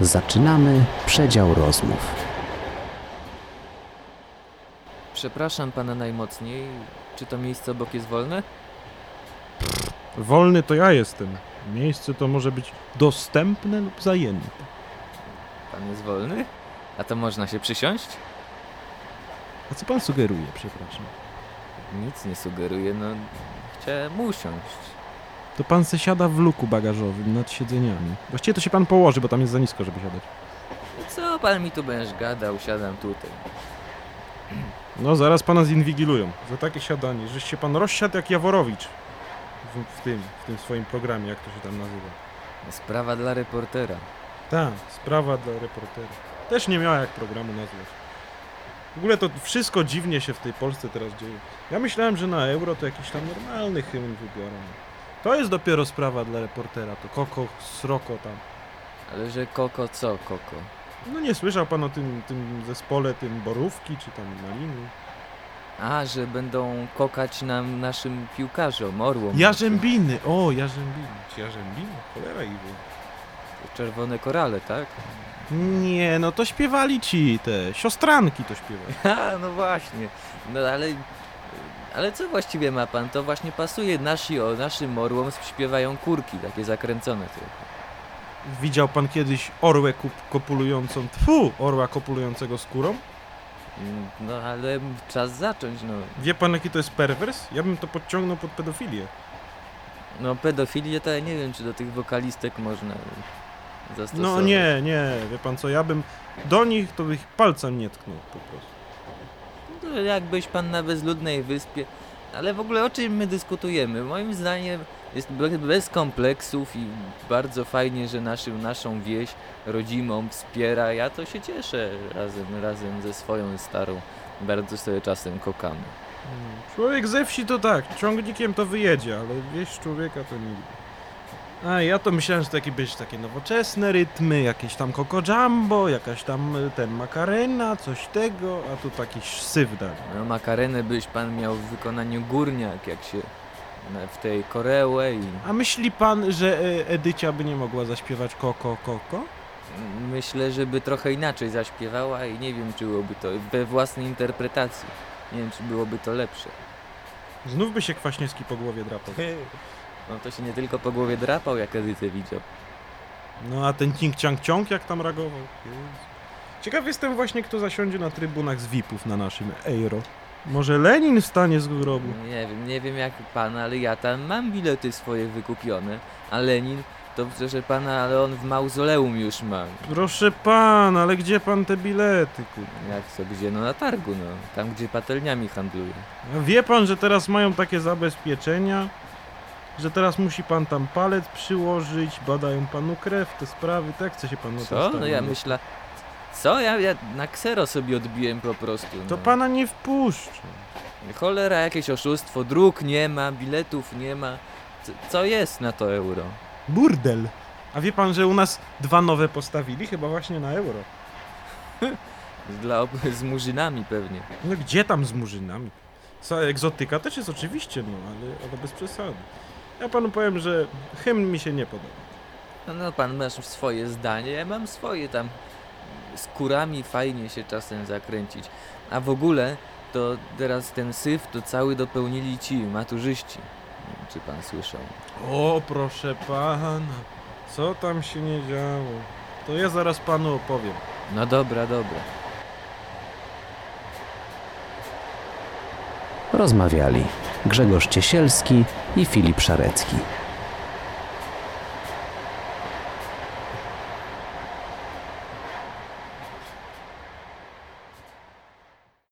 Zaczynamy przedział rozmów. Przepraszam pana najmocniej. Czy to miejsce obok jest wolne? Wolny to ja jestem. Miejsce to może być dostępne lub zajęte. Pan jest wolny? A to można się przysiąść? A co pan sugeruje, przepraszam? Nic nie sugeruję, no chciałem usiąść. To pan se siada w luku bagażowym nad siedzeniami. Właściwie to się pan położy, bo tam jest za nisko, żeby siadać. Co pan mi tu będziesz gadał? Siadam tutaj. No, zaraz pana zinwigilują. Za takie siadanie, żeś się pan rozsiadł jak Jaworowicz. W, w tym, w tym swoim programie, jak to się tam nazywa. Sprawa dla reportera. Tak, sprawa dla reportera. Też nie miała jak programu nazwać. W ogóle to wszystko dziwnie się w tej Polsce teraz dzieje. Ja myślałem, że na euro to jakiś tam normalny hymn wybiorą. To jest dopiero sprawa dla reportera, to koko, sroko tam. Ale że koko co koko? No nie słyszał pan o tym, tym zespole, tym Borówki czy tam Maliny? A, że będą kokać nam naszym piłkarzom, orłom. Jarzębiny, o Jarzębiny. Czy Jarzębiny? Cholera wie. Czerwone korale, tak? Nie, no to śpiewali ci te, siostranki to śpiewali. A, no właśnie. No ale... Ale co właściwie ma pan? To właśnie pasuje. Nasi o naszym orłom śpiewają kurki, takie zakręcone trochę. Widział pan kiedyś orłę kup- kopulującą, tfu, orła kopulującego skórą? Mm, No ale czas zacząć, no. Wie pan jaki to jest perwers? Ja bym to podciągnął pod pedofilię. No pedofilię to ja nie wiem, czy do tych wokalistek można zastosować. No nie, nie, wie pan co, ja bym do nich to bych palcem nie tknął po prostu. Jakbyś pan na bezludnej wyspie... Ale w ogóle o czym my dyskutujemy? Moim zdaniem jest be- bez kompleksów i bardzo fajnie, że naszym, naszą wieś rodzimą wspiera. Ja to się cieszę razem, razem ze swoją starą. Bardzo sobie czasem kokamy. Mm, Człowiek ze wsi to tak, ciągnikiem to wyjedzie, ale wieś człowieka to nigdy. A ja to myślałem, że takie być takie nowoczesne rytmy, jakieś tam Coco Jumbo, jakaś tam y, ten makarena, coś tego, a tu taki syf dali. No, makarenę byś pan miał w wykonaniu górniak, jak się na- w tej korełę i A myśli pan, że y, Edycia by nie mogła zaśpiewać Koko Koko? myślę, żeby trochę inaczej zaśpiewała i nie wiem, czy byłoby to we własnej interpretacji. Nie wiem, czy byłoby to lepsze. Znów by się Kwaśniewski po głowie drapał. No to się nie tylko po głowie drapał, jak Edytę widział. No a ten cink ciang ciąg jak tam reagował? Jezu. Ciekaw jestem właśnie, kto zasiądzie na trybunach z VIP-ów na naszym Euro. Może Lenin wstanie z grobu? Nie wiem, nie wiem jak pan, ale ja tam mam bilety swoje wykupione, a Lenin, to proszę pana, ale on w mauzoleum już ma. Proszę pana, ale gdzie pan te bilety kupi? Jak to gdzie? No na targu, no. Tam, gdzie patelniami handluje. A wie pan, że teraz mają takie zabezpieczenia, że teraz musi pan tam palec przyłożyć, badają panu krew, te sprawy, tak chce się pan na to Co? No ja myślę... Co? Ja, ja na ksero sobie odbiłem po prostu. To no. pana nie wpuszczą. Cholera, jakieś oszustwo, dróg nie ma, biletów nie ma. Co, co jest na to euro? Burdel. A wie pan, że u nas dwa nowe postawili, chyba właśnie na euro. Dla ob- z murzynami pewnie. No gdzie tam z murzynami? Cała egzotyka też jest oczywiście, no, ale, ale bez przesady. Ja panu powiem, że hymn mi się nie podoba. No, no pan masz swoje zdanie, ja mam swoje tam. Z kurami fajnie się czasem zakręcić. A w ogóle to teraz ten syf to cały dopełnili ci maturzyści. Nie wiem, czy pan słyszał. O, proszę pana, co tam się nie działo? To ja zaraz panu opowiem. No dobra, dobra. Rozmawiali Grzegorz Ciesielski i Filip Szarecki.